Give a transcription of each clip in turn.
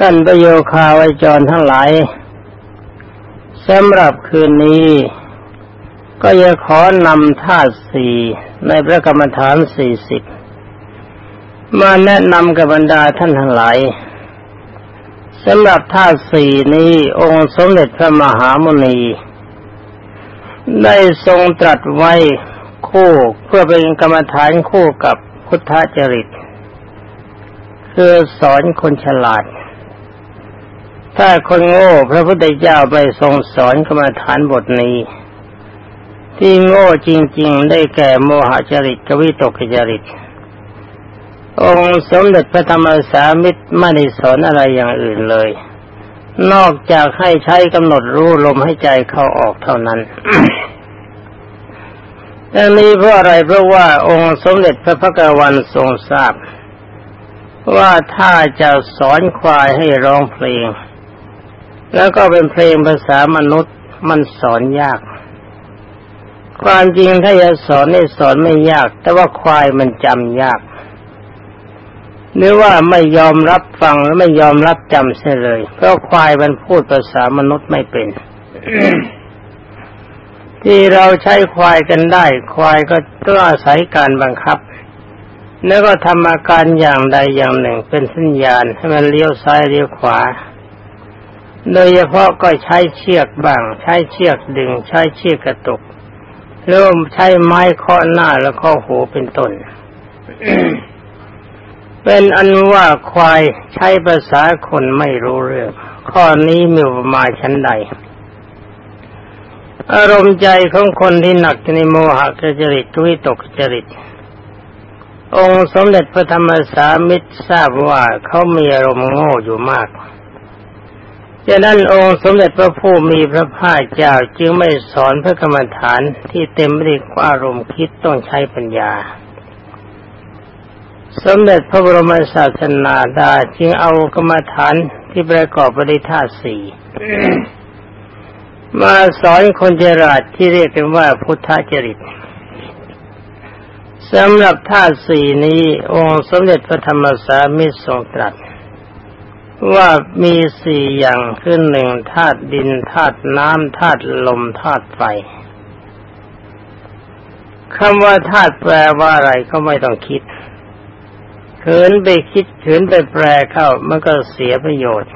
ท่านประโยคาไวจรทั้งหลายสำหรับคืนนี้ ก็จะขอนำธาตุสี่ในพระกรรมฐานสี่สิบมาแนะนำกับบรรดาท่านทั้งหลายสำหรับธาตุสี่นี้องค์สมเด็จพระมหามุนี ได้ทรงตรัสไว้คู่เพื่อเป็นกรรมฐานคู่กับพุทธจริต คือสอนคนฉลาด ถ้าคนโง่พระพุทธเจ้าไปทรงสอนกรรมฐานบทนี้ ที่โง่จริง ๆ ได้แก่โมหจริตกวิตกจริต องค์สมเด็จพระธรรมสามิตรไม่ได้สอนอะไรอย่างอื่นเลย นอกจากให้ใช้กำหนดรู้ลมให้ใจเข้าออกเท่านั้นดังนี้เพราะอะไรเพราะว่าองค์สมเด็จพระพักวันทรงทราบ ว่าถ้าจะสอนควายให้ร้องเพลง แล้วก็เป็นเพลงภาษามนุษย์มันสอนยาก ความจริงถ้าจะสอนนี่สอนไม่ยาก แต่ว่าควายมันจำยากหรือว่าไม่ยอมรับฟังและไม่ยอมรับจำเสียเลย เพราะควายมันพูดภาษามนุษย์ไม่เป็น ที่เราใช้ควายกันได้ ควายก็ต้องอาศัยการบังคับ แล้วก็ทำอาการอย่างใดอย่างหนึ่งเป็นสัญญาณให้มันเลี้ยวซ้ายเลี้ยวขวา โดยเฉพาะก็ใช้เชือกบ้าง ใช้เชือกดึง ใช้เชือกกระตุกเริ่มใช้ไม้เคาะหน้าแล้วเคาะหูเป็นต้น เป็นอันว่าควายใช้ภาษาคนไม่รู้เรื่อง ข้อนี้มีมาชั้นใด อารมณ์ใจของคนที่หนักในโมหะจริตวิตกจริต องค์สมเด็จพระธรรมสามิตรทราบว่าเขามีอารมณ์โง่อยู่มาก ดังนั้นองค์สมเด็จพระผู้มีพระภาคเจ้าจึงไม่สอนพระกรรมฐานที่เต็มไปด้วยอารมณ์คิดต้องใช้ปัญญา สมเด็จพระบรมศาสนาดาจึงเอากรรมฐานที่ประกอบไปด้วยธาตุสี่มาสอนคนเจราดที่เรียกกันว่าพุทธจริตสำหรับธาตุสี่นี้องค์สมเด็จพระธรรมสามิตรทรงตรัส ว่ามีสี่อย่างคือหนึ่งธาตุดินธาตุน้ำธาตุลมธาตุไฟคำว่าธาตุแปลว่าอะไรก็ไม่ต้องคิดเขินไปคิดเขินไปแปลเข้ามันก็เสียประโยชน์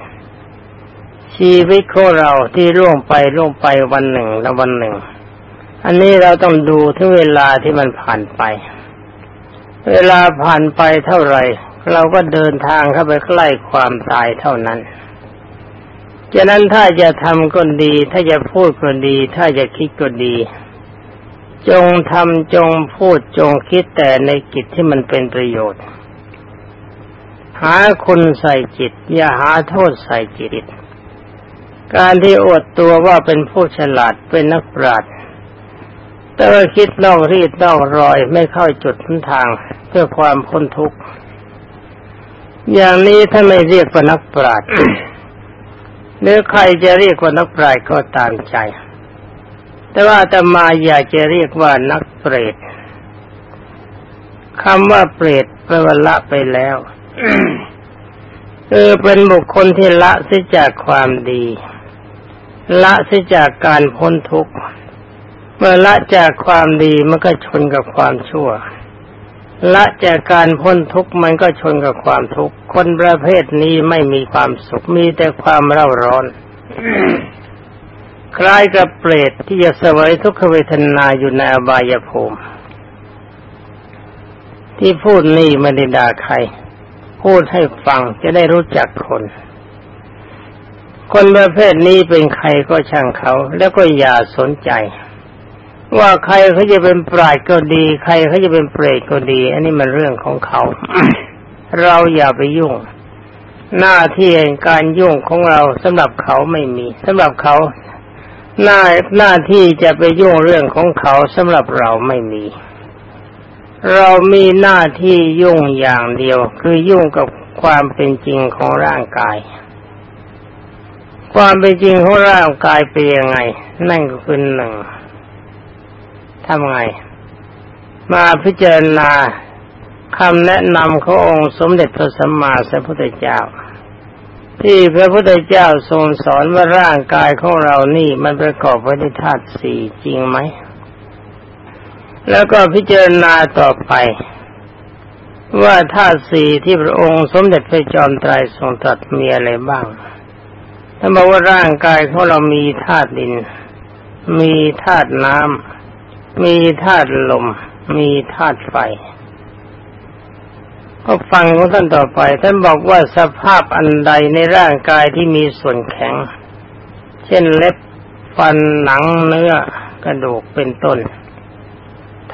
ชีวิตของเราที่ร่วงไปร่วงไปวันหนึ่งแล้ววันหนึ่ง อันนี้เราต้องดูถึงเวลาที่มันผ่านไป เวลาผ่านไปเท่าไหร่ เราก็เดินทางเข้าไปใกล้ความตายเท่านั้นฉะนั้นถ้าจะทำก็ดี ถ้าจะพูดก็ดี ถ้าจะคิดก็ดี จงทำจงพูดจงคิดแต่ในกิจที่มันเป็นประโยชน์ หาคุณใส่จิต อย่าหาโทษใส่จิต การที่อดตัวว่าเป็นผู้ฉลาดเป็นนักปราชญ์แต่ว่าคิดนอกรีดนอกรอยไม่เข้าจุดทางเพื่อความพ้นทุกข์ อย่างนี้ถ้าไม่เรียกว่านักปราชญ์หรือใครจะเรียกว่านักปราชญ์ก็ตามใจ แต่ว่าแต่มาอยากจะเรียกว่านักเปรตคำว่าเปรตแปลว่าละไปแล้วเออเป็นบุคคลที่ละสิจากความดี ละเสียจากการพ้นทุกข์เมื่อละจากความดีมันก็ชนกับความชั่ว ละจากการพ้นทุกข์มันก็ชนกับความทุกข์ คนประเภทนี้ไม่มีความสุขมีแต่ความเร่าร้อน คล้ายกับเปรตที่จะเสวยทุกขเวทนาอยู่ในอบายภูมิ ที่พูดนี่ไม่ได้ด่าใคร พูดให้ฟังจะได้รู้จักคน คนประเภทนี้เป็นใครก็ช่างเขา แล้วก็อย่าสนใจ ว่าใครเขาจะเป็นปราดก็ดี ใครเขาจะเป็นเปรตก็ดี อันนี้มันเรื่องของเขา เราอย่าไปยุ่ง หน้าที่การยุ่งของเราสำหรับเขาไม่มีสำหรับเขาหน้าหน้าที่จะไปยุ่งเรื่องของเขาสำหรับเราไม่มี เรามีหน้าที่ยุ่งอย่างเดียว คือยุ่งกับความเป็นจริงของร่างกาย ความเป็นจริงของร่างกายเป็นยังไง นั่นก็คือหนึ่ง ทำไง มาพิจารณาคำแนะนำขององค์สมเด็จพระสัมมาสัมพุทธเจ้า ที่พระพุทธเจ้าทรงสอนว่าร่างกายของเรานี่มันประกอบไปด้วยธาตุสี่จริงไหม แล้วก็พิจารณาต่อไป ว่าธาตุสี่ที่พระองค์สมเด็จพระจอมไตรทรงตรัสมีอะไรบ้างท่านบอกว่าร่างกายของเรามีธาตุดิน มีธาตุน้ำ มีธาตุลม มีธาตุไฟ ก็ฟังของท่านต่อไป ท่านบอกว่าสภาพอันใดในร่างกายที่มีส่วนแข็ง เช่นเล็บฟันหนังเนื้อกระดูกเป็นต้น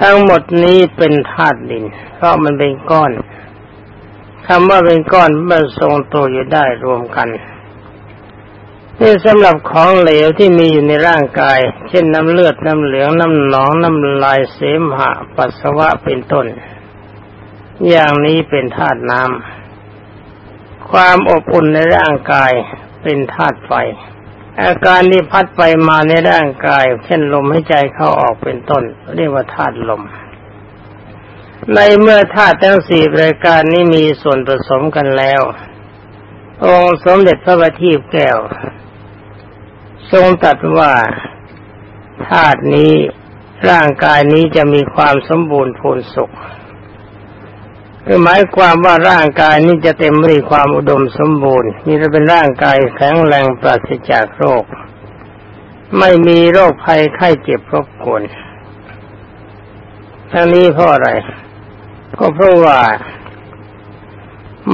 ทั้งหมดนี้เป็นธาตุดิน เพราะมันเป็นก้อนคำว่าเป็นก้อนมันทรงตัวอยู่ได้รวมกัน นี่สำหรับของเหลวที่มีอยู่ในร่างกาย เช่นน้ำเลือดน้ำเหลืองน้ำหนองน้ำลายเสมหะ ปัสสาวะเป็นต้น อย่างนี้เป็นธาตุน้ำความอบอุ่นในร่างกายเป็นธาตุไฟ อาการที่พัดไปมาในร่างกาย เช่นลมหายใจเข้าออกเป็นต้น เรียกว่าธาตุลม ในเมื่อธาตุทั้งสี่รายการนี้มีส่วนผสมกันแล้ว องค์สมเด็จพระบัณฑิตแก้ว ทรงตรัสว่าธาตุนี้ร่างกายนี้จะมีความสมบูรณ์พูนสุขคือหมายความว่าร่างกายนี้จะเต็มไปด้วยความอุดมสมบูรณ์นี่จะเป็นร่างกายแข็งแรงปราศจากโรค ไม่มีโรคภัยไข้เจ็บรบกวนทั้งนี้เพราะอะไร ก็เพราะว่า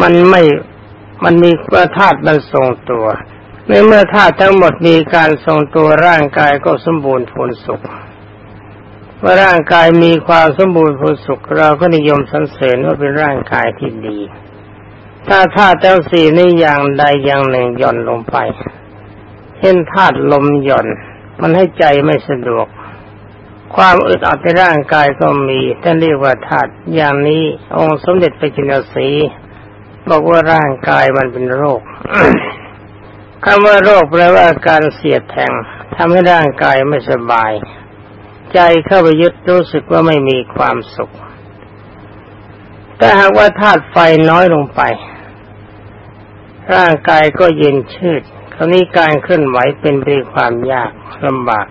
มันไม่มันมีว่าธาตุมันทรงตัว ในเมื่อธาตุทั้งหมดมีการทรงตัวร่างกายก็สมบูรณ์ผลสุขว่าร่างกายมีความสมบูรณ์ผลสุขเราก็นิยมสรรเสริญว่าเป็นร่างกายที่ดี ถ้าธาตุเจ้าสี่นี่อย่างใดอย่างหนึ่งหย่อนลงไป เช่นธาตุลมหย่อน มันให้ใจไม่สะดวก ความอึดอัดในร่างกายก็มีท่านเรียกว่าธาตุอย่างนี้องค์สมเด็จพระจินสีบอกว่าร่างกายมันเป็นโรค คำว่าโรคแปลว่าการเสียดแทงทำให้ร่างกายไม่สบาย ใจเข้าไปยึดรู้สึกว่าไม่มีความสุข แต่หากว่าธาตุไฟน้อยลงไป ร่างกายก็เย็นชืดคราวนี้การเคลื่อนไหวเป็นไปความยากลำบาก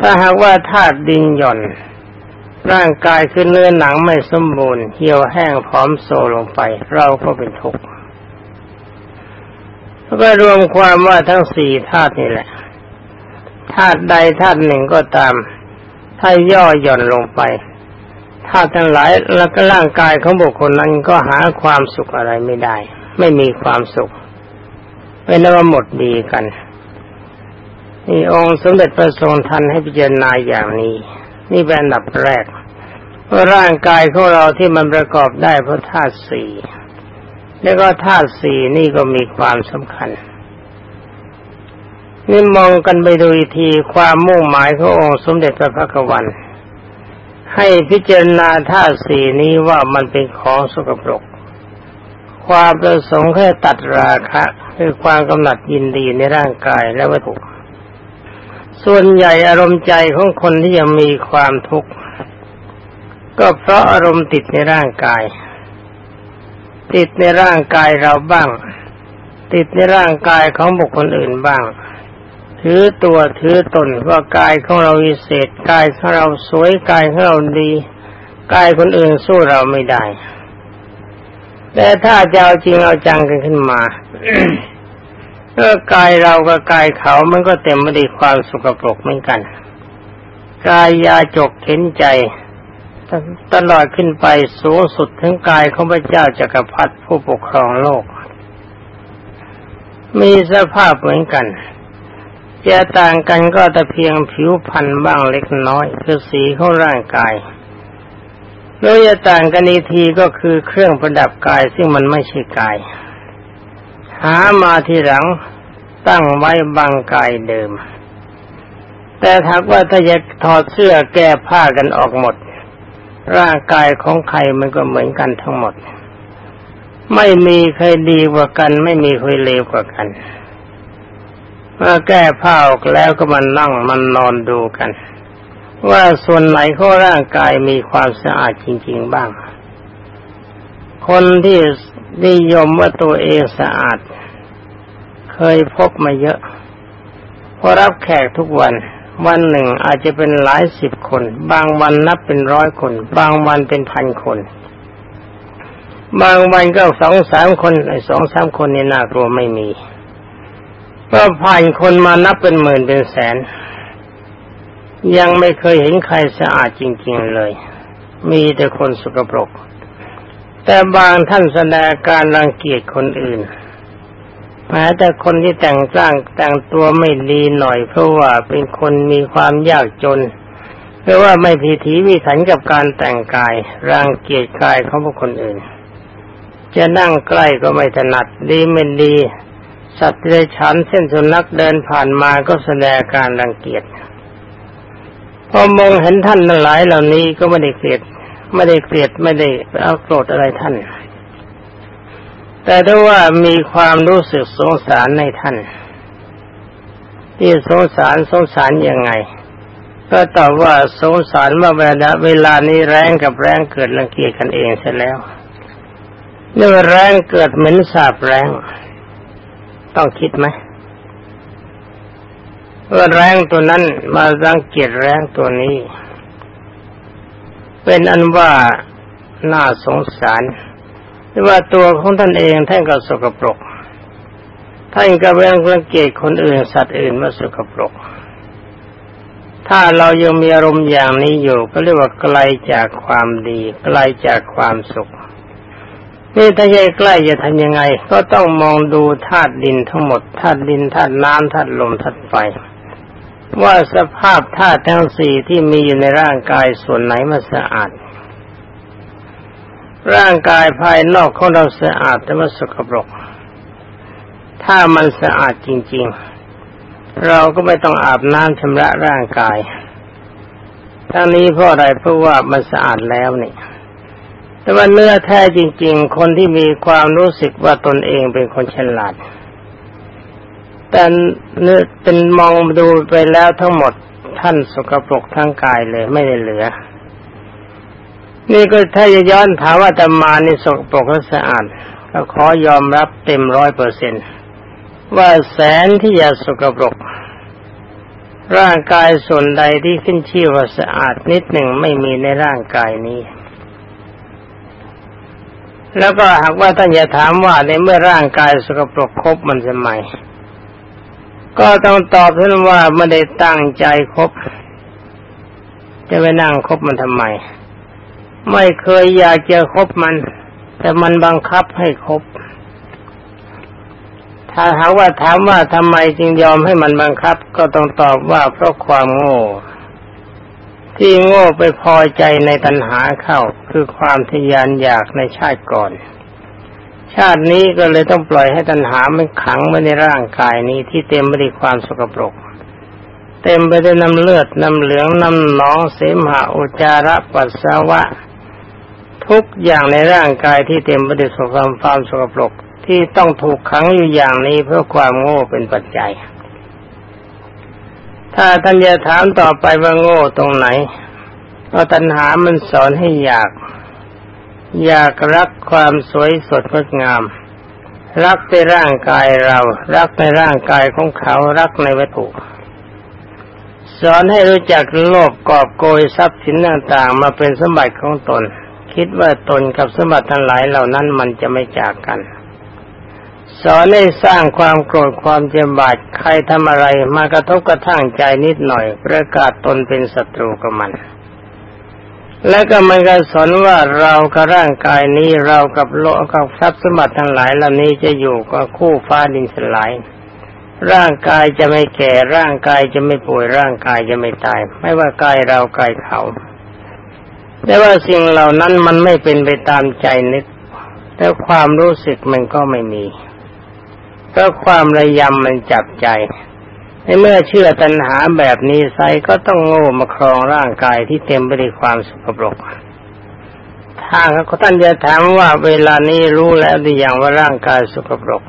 ถ้าหากว่าธาตุดินหย่อน ร่างกายคือเนื้อหนังไม่สมบูรณ์เหี่ยวแห้งพร้อมโซลงไป เราก็เป็นทุกข์ ก็รวมความว่าทั้งสี่ธาตุนี่แหละธาตุใดธาตุหนึ่งก็ตาม ถ้าย่อหย่อนลงไปธาตุทั้งหลายแล้วก็ร่างกายของบุคคลนั้นก็หาความสุขอะไรไม่ได้ ไม่มีความสุขเป็นว่าหมดดีกันนี่องค์สมเด็จพระทรงทันให้พิจารณาอย่างนี้ นี่เป็นอันดับแรกว่าร่างกายของเราที่มันประกอบได้เพราะธาตุสี่ แล้วก็ธาตุสี่นี่ก็มีความสำคัญนี่มองกันไปดูทีความมุ่งหมายขององค์สมเด็จพระพักวัน ให้พิจารณาท่าสีนี้ว่ามันเป็นของสกปรก ความประสงค์แค่ตัดราคะคือความกำหนัดยินดีในร่างกายและวัตถุส่วนใหญ่อารมณ์ใจของคนที่ยังมีความทุกข์ก็เพราะอารมณ์ติดในร่างกาย ติดในร่างกายเราบ้าง ติดในร่างกายของบุคคลอื่นบ้าง ถือตัวถือตนว่ากายของเราวิเศษกายของเราสวยกายของเราดีกายคนอื่นสู้เราไม่ได้ แต่ถ้าจะเอาจริงเอาจังกันขึ้นมาเมื่อกายเรากับกายเขามันก็เต็มไปด้วยความสุกปรกเหมือนกัน กายยาจกเข็นใจ ตลอดขึ้นไปสูงสุดถึงกายของพระเจ้าจักรพรรดิผู้ปกครองโลก มีสภาพเหมือนกันจะต่างกันก็แต่เพียงผิวพรรณบ้างเล็กน้อย คือสีของร่างกายแล้วจะต่างกันอีกทีก็คือเครื่องประดับกายซึ่งมันไม่ใช่กาย หามาทีหลังตั้งไว้บางกายเดิม แต่ถ้าว่าถ้าจะถอดเสื้อแก้ผ้ากันออกหมด ร่างกายของใครมันก็เหมือนกันทั้งหมด ไม่มีใครดีกว่ากัน ไม่มีใครเลวกว่ากันเมื่อแก้ผ้าออกแล้วก็มันนั่งมันนอนดูกัน ว่าส่วนไหนของร่างกายมีความสะอาดจริง ๆบ้าง คนที่นิยมว่าตัวเองสะอาด เคยพบมาเยอะพอรับแขกทุกวัน วันหนึ่งอาจจะเป็นหลายสิบคน บางวันนับเป็นร้อยคน บางวันเป็นพันคน บางวันก็สองสามคนไอ้สองสามคนนี่น่ากลัวไม่มีก็ผ่านคนมานับเป็นหมื่นเป็นแสน ยังไม่เคยเห็นใครสะอาดจริง ๆเลย มีแต่คนสกปรก แต่บางท่านแสดงการรังเกียจคนอื่น แม้แต่คนที่แต่งร่างแต่งตัวไม่ดีหน่อย เพราะว่าเป็นคนมีความยากจนเพราะว่าไม่พิถีพิถันกับการแต่งกายรังเกียจกายของบุคคลอื่น จะนั่งใกล้ก็ไม่ถนัดดีไม่ดี สัตว์เดรัจฉานเส้นสุนัขเดินผ่านมาก็แสดงการรังเกียจพอมองเห็นท่านหลายเหล่านี้ก็ไม่ได้เกลียดไม่ได้เกลียดไม่ได้เอาโกรธอะไรท่าน แต่ถ้าว่ามีความรู้สึกสงสารในท่าน ที่สงสารสงสารยังไง ก็ตอบว่าสงสารว่าเวลาเวลานี้แรงกับแรงเกิดรังเกียจกันเองเสร็จแล้วเนื่อแรงเกิดเหมือนสาบแรง ต้องคิดไหมว่าแรงตัวนั้นมารังเกียจแรงตัวนี้ เป็นอันว่าน่าสงสาร ว่าตัวของท่านเองท่านก็สกปรก ท่านก็เรื่องรังเกียจคนอื่นสัตว์อื่นว่าสกปรก ถ้าเรายังมีอารมณ์อย่างนี้อยู่ ก็เรียกว่าไกลจากความดีไกลจากความสุข นี่ถ้าใหญ่ใกล้จะทำยังไง ก็ต้องมองดูธาตุดินทั้งหมดธาตุดินธาตุน้ำธาตุลมธาตุไฟว่าสภาพธาตุทั้งสี่ที่มีอยู่ในร่างกายส่วนไหนมันสะอาด ร่างกายภายนอกของเราสะอาดแต่ว่าสกปรก ถ้ามันสะอาดจริง ๆ เราก็ไม่ต้องอาบน้ำชำระร่างกายทั้งนี้เพราะอะไรเพราะว่ามันสะอาดแล้วนี่แต่ว่าเนื้อแท้จริง ๆ คนที่มีความรู้สึกว่าตนเองเป็นคนฉลาด แต่เนื้อเป็นมองดูไปแล้วทั้งหมดท่านสกปรกทั้งกายเลยไม่ได้เหลือ นี่ก็ถ้าจะย้อนถามว่าตมานี่สกปรกและสะอาด ก็ขอยอมรับเต็มร้อยเปอร์เซนว่าแสนที่จะสกปรก ร่างกายส่วนใดที่ขึ้นชื่อว่าสะอาดนิดหนึ่งไม่มีในร่างกายนี้ แล้วก็หากว่าท่านจะถามว่าในเมื่อร่างกายสกปรกครบมันจะไหมก็ต้องตอบท่านว่าไม่ได้ตั้งใจครบจะไปนั่งคบมันทำไม ไม่เคยอยากจะคบมัน แต่มันบังคับให้คบ ถ้าหาว่าถามว่าทำไมจึงยอมให้มันบังคับ ก็ต้องตอบว่าเพราะความโง่ ที่โง่ไปพอใจในตัณหาเข้า คือความทยานอยากในชาติก่อน ชาตินี้ก็เลยต้องปล่อยให้ตัณหามันขังไว้ในร่างกายนี้ที่เต็มไปด้วยความสกปรกเต็มไปด้วยน้ำเลือด น้ำเหลือง น้ำหนอง เสมหะอุจาระปัสสาวะ ทุกอย่างในร่างกายที่เต็มไปด้วยสความความสกปรกที่ต้องถูกขังอยู่อย่างนี้เพื่อความโง่เป็นปัจจัย ถ้าท่านจะถามต่อไปว่าโง่ตรงไหนก็ตัณหามันสอนให้อยาก อยากรักความสวยสดงดงาม รักในร่างกายเรา รักในร่างกายของเขารักในวัตถุสอนให้รู้จักโลภกอบโกยทรัพย์สินต่างๆ มาเป็นสมบัติของตน คิดว่าตนกับสมบัติทั้งหลายเหล่านั้นมันจะไม่จากกัน สอนให้สร้างความโกรธความเจ็บบาดใครทำอะไรมากระทบกระทั่งใจนิดหน่อย ประกาศตนเป็นศัตรูกับมัน และก็มันก็สอนว่าเรากับร่างกายนี้เรากับโลกกับทรัพย์สมบัติทั้งหลายเหล่านี้จะอยู่กับคู่ฟ้าดินสลายร่างกายจะไม่แก่ร่างกายจะไม่ป่วยร่างกายจะไม่ตาย ไม่ว่ากายเรากายเขา แต่ว่าสิ่งเหล่านั้นมันไม่เป็นไปตามใจนึกแต่ความรู้สึกมันก็ไม่มีเพราะความระยำมันจับใจในเมื่อเชื่อตัณหาแบบนี้ไซก็ต้องโง่มาครองร่างกายที่เต็มไปด้วยความสกปรกถ้าเขาท่านจะถามว่าเวลานี้รู้แล้วหรือยังว่าร่างกายสกปรก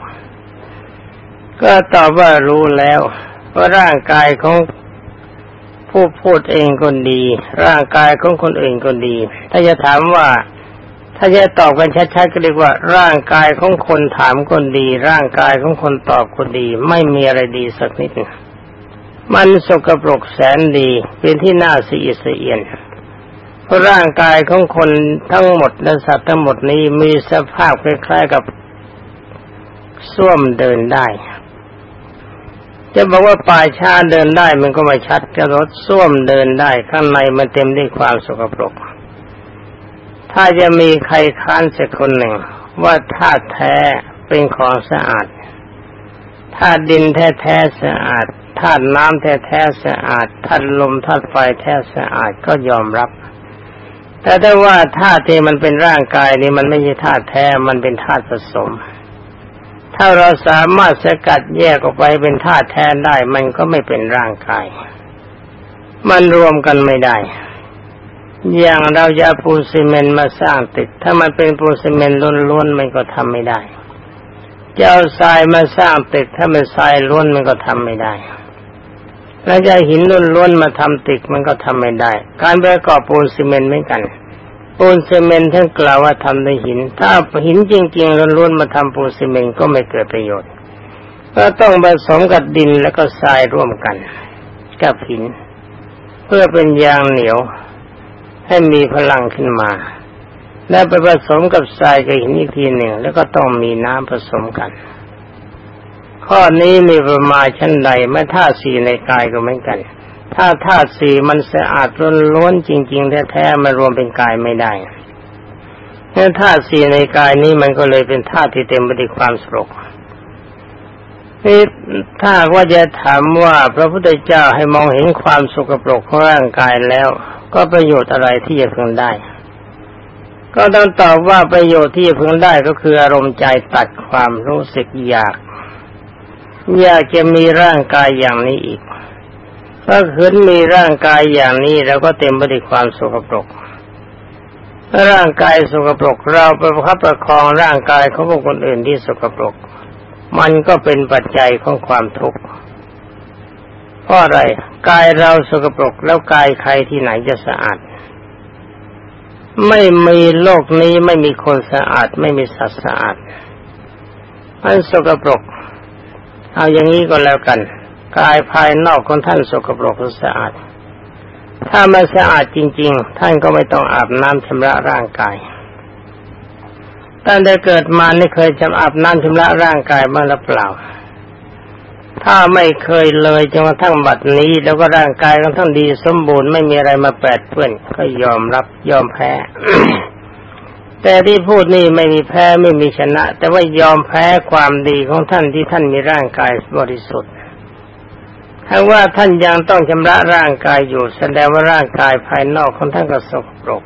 ก็ตอบว่ารู้แล้วว่าร่างกายของ ผู้พูดเองก็ดี ร่างกายของคนอื่นก็ดี ถ้าจะถามว่าถ้าจะตอบกันชัดๆก็เรียกว่า ร่างกายของคนถามคนดี ร่างกายของคนตอบคนดี ไม่มีอะไรดีสักนิดมันสกปรกแสนดี เป็นที่น่าสีอิสเอียนเพราะร่างกายของคนทั้งหมดและสัตว์ทั้งหมดนี้มีสภาพคล้ายๆกับส้วมเดินได้ จะบอกว่าป่าชาเดินได้มันก็ไม่ชัดจะรถส้วมเดินได้ข้างในมันเต็มด้วยความสกปรก ถ้าจะมีใครค้านสักคนหนึ่ง ว่าธาตุแท้เป็นของสะอาดธาตุดินแท้ๆสะอาดธาตุน้ำแท้ๆสะอาดธาตุลมธาตุไฟแท้สะอาดก็ยอมรับ แต่ถ้าว่าธาตุที่มันเป็นร่างกายนี่มันไม่ใช่ธาตุแท้มันเป็นธาตุผสม ถ้าเราสามารถสกัดแยกออกไปเป็นธาตุแท้ได้ มันก็ไม่เป็นร่างกาย มันรวมกันไม่ได้ อย่างเราจะปูซีเมนต์มาสร้างตึกถ้ามันเป็นปูซีเมนต์ล้วนๆมันก็ทำไม่ได้จะเอาทรายมาสร้างตึกถ้ามันทรายล้วนมันก็ทำไม่ได้ แล้วจะหินล้วนๆมาทำตึกมันก็ทำไม่ได้ การประกอบปูนซีเมนต์เหมือนกัน ปูนซีเมนท่านกล่าวว่าทำด้วยหิน ถ้าหินจริงๆล้วนๆมาทำปูนซีเมนก็ไม่เกิดประโยชน์ ก็ต้องผสมกับดินแล้วก็ทรายร่วมกัน กับหิน เพื่อเป็นยางเหนียวให้มีพลังขึ้นมา แล้วไปผสมกับทรายกับหินอีกทีหนึ่ง แล้วก็ต้องมีน้ำผสมกัน ข้อนี้มีประมาณชั้นใดไม่ธาสีในกายก็เหมือนกัน ถ้าธาตุสี่มันสะอาดล้วนจริง ๆ แท้ๆมันรวมเป็นกายไม่ได้เนื่อธาตุสี่ในกายนี้มันก็เลยเป็นธาตุที่เต็มไปด้วยความสกนี่ถ้าว่าจะถามว่าพระพุทธเจ้าให้มองเห็นความสกปรกของร่างกายแล้ว ก็ประโยชน์อะไรที่จะพึงได้ ก็ต้องตอบว่าประโยชน์ที่จะพึงได้ก็คืออารมณ์ใจตัดความรู้สึกอยาก อยากจะมีร่างกายอย่างนี้อีก ถ้าขืนมีร่างกายอย่างนี้เราก็เต็มไปด้วยความสกปรกร่างกายสกปรกเราไประคับประคองร่างกายของบุคคลอื่นที่สกปรก มันก็เป็นปัจจัยของความทุกข์เพราะอะไรกายเราสกปรกแล้วกายใครที่ไหนจะสะอาด ไม่มีโลกนี้ไม่มีคนสะอาด ไม่มีสัตว์สะอาดมันสกปรก เอาอย่างนี้ก็แล้วกัน กายภายนอกของท่านสกปรกสะอาด ถ้ามันสะอาดจริง ๆ ท่านก็ไม่ต้องอาบน้ำชำระร่างกายตั้งแต่เกิดมาไม่เคยจำอาบน้ำชำระร่างกายมาหรือเปล่า ถ้าไม่เคยเลยจนกระทั่งบัดนี้ แล้วก็ร่างกายของท่านดีสมบูรณ์ไม่มีอะไรมาแปดเปื้อนก็ยอมรับยอมแพ้ แต่ที่พูดนี่ไม่มีแพ้ไม่มีชนะ แต่ว่ายอมแพ้ความดีของท่านที่ท่านมีร่างกายบริสุทธิ์ ถ้าว่าท่านยังต้องชำระร่างกายอยู่แสดงว่าร่างกายภายนอกของท่านก็สกปรก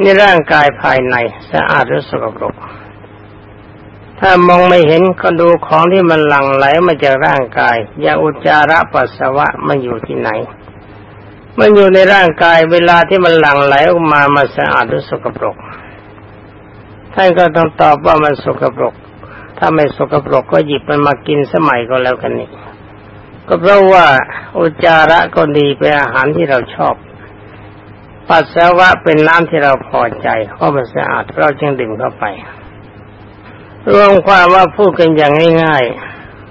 นี่ร่างกายภายในสะอาดหรือสกปรก ถ้ามองไม่เห็นก็ดูของที่มันหลั่งไหลมาจากร่างกาย อย่างอุจจาระปัสสาวะมันอยู่ที่ไหน มันอยู่ในร่างกายเวลาที่มันหลั่งไหลออกมามาสะอาดหรือสกปรก ท่านก็ต้องตอบว่ามันสกปรก ถ้าไม่สกปรกก็หยิบมันมากินสมัยก็แล้วกันนี่ ก็เพราะว่าอุจจาระก็ดีเป็นอาหารที่เราชอบ ปัสสาวะเป็นน้ำที่เราพอใจเพราะมันสะอาดเราจึงดื่มเข้าไปรวมความว่าพูดกันอย่างง่าย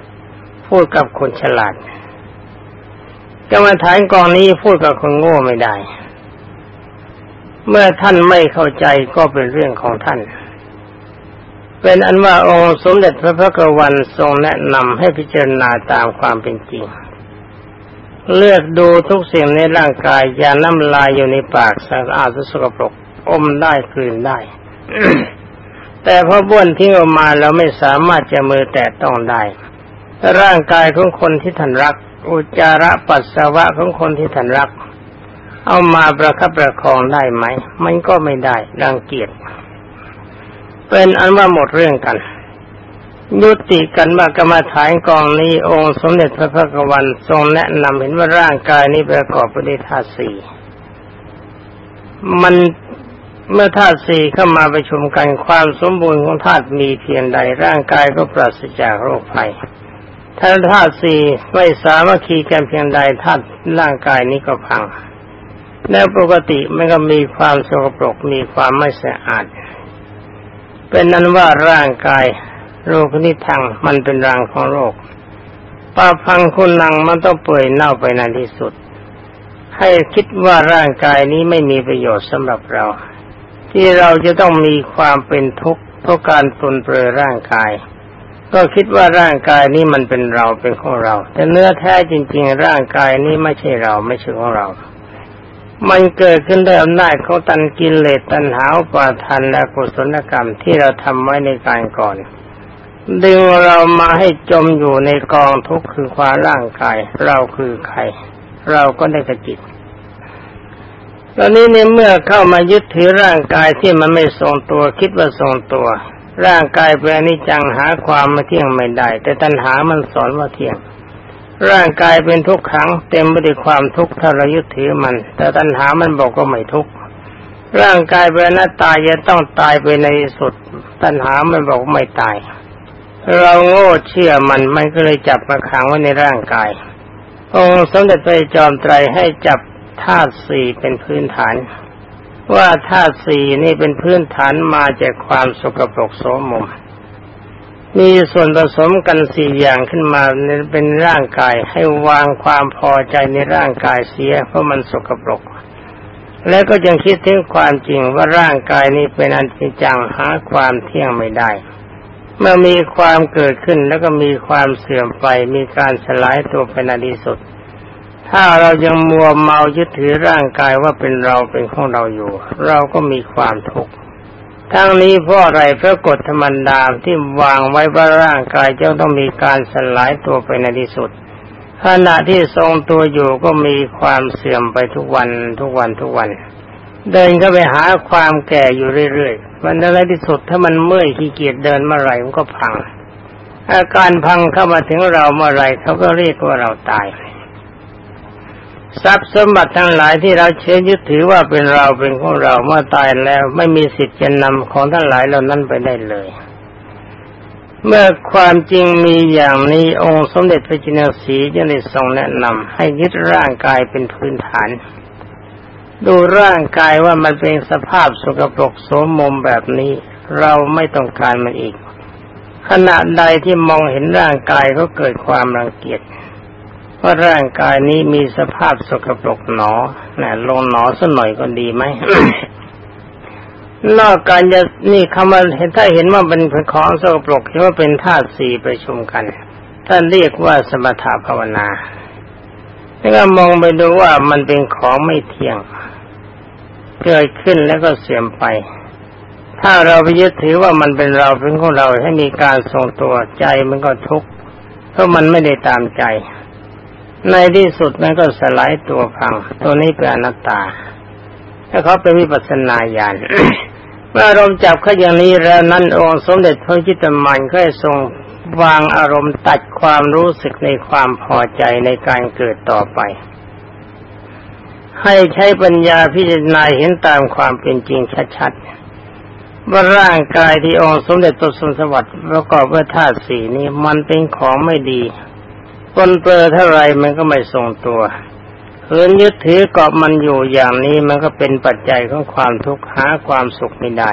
ๆ พูดกับคนฉลาดกรรมฐานกองนี้พูดกับคนโง่ไม่ได้ เมื่อท่านไม่เข้าใจก็เป็นเรื่องของท่าน เป็นอันว่าองค์สมเด็จพระพุทธวันทรงแนะนำให้พิจารณาตามความเป็นจริง เลือกดูทุกสิ่งในร่างกายอย่าน้ำลายอยู่ในปากสะอาดสกปรกอมได้กลืนได้ แต่พอบ้วนทิ้งออกมาเราไม่สามารถจะมือแตะต้องได้ ร่างกายของคนที่ท่านรัก อุจจาระปัสสาวะของคนที่ท่านรัก เอามาประคับประคองได้ไหม มันก็ไม่ได้รังเกียจ เป็นอันว่าหมดเรื่องกัน ยุติกันว่ากรรมฐานกองนี้องค์สมเด็จพระพุทธวันทรงแนะนำเห็นว่าร่างกายนี้ประกอบไปด้วยธาตุสี่มันเมื่อธาตุสี่เข้ามาประชุมกันความสมบูรณ์ของธาตุมีเพียงใดร่างกายก็ปราศจากโรคภัย ถ้าธาตุสี่ไม่สามารถคีกันเพียงใดธาตุร่างกายนี้ก็พัง แล้วปกติมันก็มีความสกปรกมีความไม่สะอาด เป็นนั้นว่าร่างกายโรคนิทังมันเป็นรังของโรคป้าพังคุณนังมันต้องเปื่อยเน่าไปในที่สุด ให้คิดว่าร่างกายนี้ไม่มีประโยชน์สำหรับเรา ที่เราจะต้องมีความเป็นทุกข์เพราะการตนเปลือร่างกาย ก็คิดว่าร่างกายนี้มันเป็นเราเป็นของเรา แต่เนื้อแท้จริง ๆ ร่างกายนี้ไม่ใช่เราไม่ใช่ของเรา มันเกิดขึ้นด้วยอำนาจของตันกินเลสตันหาวปาทันและกุศลกรรมที่เราทำไว้ในการก่อน ดึงเรามาให้จมอยู่ในกองทุกข์คือความร่างกาย เราคือใคร เราก็ได้กระจิตตอนนี้เนี่ยเมื่อเข้ามายึดถือร่างกายที่มันไม่ทรงตัวคิดว่าทรงตัว ร่างกายเป็นอนิจจังหาความมาเที่ยงไม่ได้ แต่ตัณหามันสอนว่าเที่ยง ร่างกายเป็นทุกขังเต็มไปด้วยความทุกข์ถ้าเรายึดถือมัน แต่ตัณหามันบอกก็ไม่ทุกข์ร่างกายเป็นหน้าตายจะต้องตายไปในสุด ตัณหามันบอกไม่ตาย เราโง่เชื่อมันมันก็เลยจับมาขังไว้ในร่างกาย องค์สมเด็จพระจอมไตรให้จับธาตุสี่เป็นพื้นฐาน ว่าธาตุสี่นี่เป็นพื้นฐานมาจากความสกปรกโสมม มีส่วนผสมกันสี่อย่างขึ้นมาเป็นร่างกายให้วางความพอใจในร่างกายเสีย เพราะมันสกปรก แล้วก็ยังคิดถึงความจริงว่าร่างกายนี้เป็นอันที่จังหาความเที่ยงไม่ได้ เมื่อมีความเกิดขึ้นแล้วก็มีความเสื่อมไปมีการสลายตัวเป็นอดีสุด ถ้าเรายังมัวเมายึดถือร่างกายว่าเป็นเราเป็นของเราอยู่ เราก็มีความทุกข์ ทั้งนี้เพราะอะไรเพราะกฎธรรมดาที่วางไว้ว่าร่างกายจะต้องมีการสลายตัวไปในที่สุดขณะที่ทรงตัวอยู่ก็มีความเสื่อมไปทุกวันทุกวันทุกวัน เดินก็ไปหาความแก่อยู่เรื่อยๆมันอะไรที่สุดถ้ามันเมื่อยขี้เกียจเดินเมื่อไรมันก็พัง อาการพังเข้ามาถึงเราเมื่อไรเขาก็เรียกว่าเราตาย ทรัพย์สมบัติทั้งหลายที่เราเชื่อยึดถือว่าเป็นเราเป็นของเราเมื่อตายแล้วไม่มีสิทธิ์จะนำของทั้งหลายเหล่านั้นไปได้เลย เมื่อความจริงมีอย่างนี้องค์สมเด็จพระจินสีจึงได้ทรงแนะนำให้ยึดร่างกายเป็นพื้นฐาน ดูร่างกายว่ามันเป็นสภาพสกปรกโสมมแบบนี้ เราไม่ต้องการมันอีกขณะใดที่มองเห็นร่างกายก็เกิดความรังเกียจ ว่าร่างกายนี้มีสภาพสกปรกหนอนะลงหนอสักหน่อยก็ดีไหมนอกการจะนี่คำว่าเห็นถ้าเห็นว่าเป็นของสกปรกเห็นว่าเป็นธาตุสี่ประชุมกันท่านเรียกว่าสมถภาวนาแล้วก็มองไปดูว่ามันเป็นของไม่เที่ยงเกิดขึ้นแล้วก็เสื่อมไป ถ้าเราไปยึดถือว่ามันเป็นเราเป็นของเราให้มีการทรงตัวใจมันก็ทุกข์เพราะมันไม่ได้ตามใจ ในที่สุดมันก็สลายตัวพัง ตัวนี้เป็นอนัตตา ถ้าเขาเป็นวิปัสสนาญาณเมื่ออารมณ์จับเขาอย่างนี้แล้วนั้นองค์สมเด็จพระจิตตมันก็ทรงวางอารมณ์ตัดความรู้สึกในความพอใจในการเกิดต่อไป ให้ใช้ปัญญาพิจารณาเห็นตามความเป็นจริงชัดๆว่าร่างกายที่องค์สมเด็จตสมสวัสดิ์ประกอบด้วยธาตุสีนี้มันเป็นของไม่ดี ปนเปื้อเท่าไรมันก็ไม่ทรงตัวเหินยึดถือเกาะมันอยู่อย่างนี้มันก็เป็นปัจจัยของความทุกข์หาความสุขไม่ได้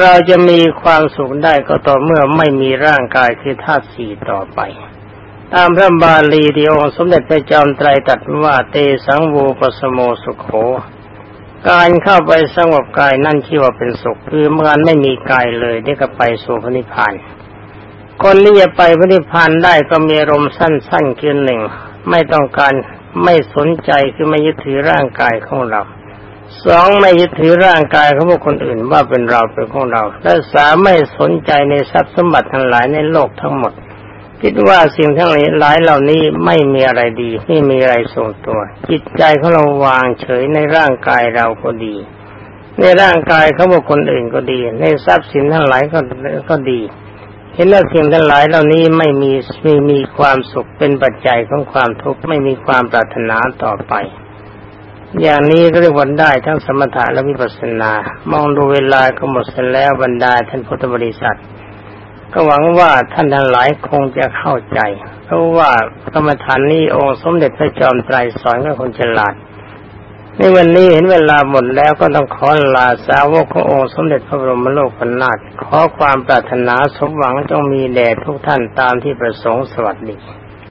เราจะมีความสุขได้ก็ต่อเมื่อไม่มีร่างกายคือธาตุสี่ต่อไป ตามพระบาลีที่องค์สมเด็จพระจอมไตรตรัสว่าเตสังวูปสโมสุขโข การเข้าไปสงบกายนั่นชื่อว่าเป็นสุข คือเมื่อไม่มีกายเลยได้ก็ไปสู่พระนิพพาน คนที่จะไปพระนิพพานได้ก็มีอารมณ์สั้นๆคือหนึ่งไม่ต้องการไม่สนใจคือไม่ยึดถือร่างกายของเราสองไม่ยึดถือร่างกายของบุคคลอื่นว่าเป็นเราเป็นของเรา และสามไม่สนใจในทรัพย์สมบัติทั้งหลายในโลกทั้งหมด คิดว่าสิ่งทั้งหลายเหล่านี้ไม่มีอะไรดี ไม่มีอะไรทรงตัว จิตใจของเราวางเฉยในร่างกายเราก็ดี ในร่างกายเขาบุคคลอื่นก็ดี ในทรัพย์สินทั้งหลายก็ก็ดี เห็นว่าสิ่งทั้งหลายเหล่านี้ไม่มีม่มีความสุขเป็นปัจจัยของความทุกข์ไม่มีความปรารถนาต่อไป อย่างนี้ก็เรียกวันได้ทั้งสมถะและวิปัสสนา มองดูเวลาก็หมดเสร็จแล้วบรรดาท่านพุทธบริษัท ก็หวังว่าท่านทั้งหลายคงจะเข้าใจ เพราะว่ากรรมฐานนี้องค์สมเด็จพระจอมไตรสอนก็คนฉลาด ในวันนี้เห็นเวลาหมดแล้วก็ต้องขอลาสาวกขององค์สมเด็จพระบรมโลกนาถขอความปรารถนาสมหวังจงมีแด่ทุกท่านตามที่ประสงค์สวัสดี